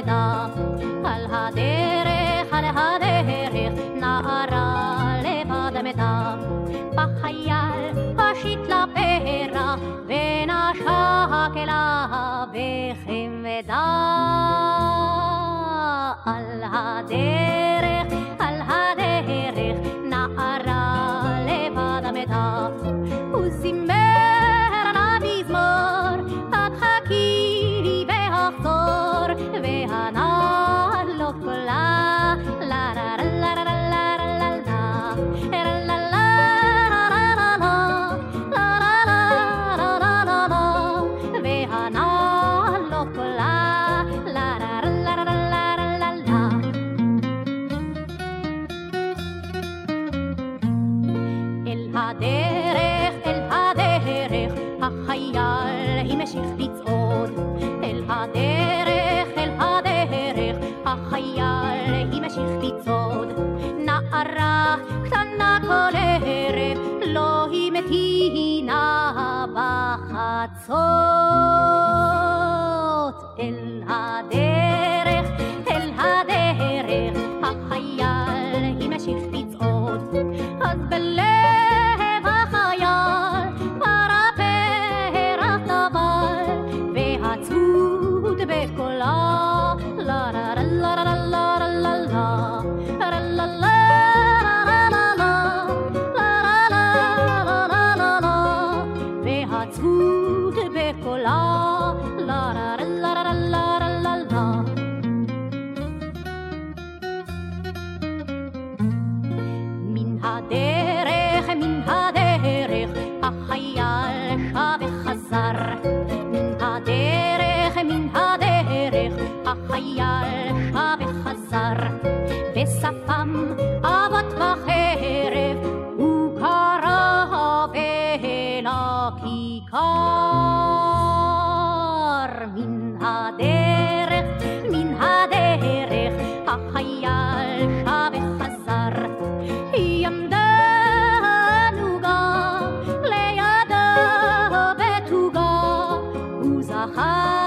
ילדה, על הדרך, על הדרך, נערה לבד מתה. בחייל השיט לה פרח, ונשק לה בחמדה. על הדרך, על הדרך, נערה לבד מתה. הדרך, אל הדרך, החייל המשיך לצעוד. אל הדרך, אל הדרך, החייל המשיך לצעוד. נערה קטנה כל ערב, לא המתינה בחצות. אל הדרך, la la la la la la la la la. מן הדרך, מן הדרך, החייל שב וחזר. מן הדרך, מן הדרך, החייל שב וחזר. ושפם אבות בחרב, הוא קרא אל הכיכר. Ha.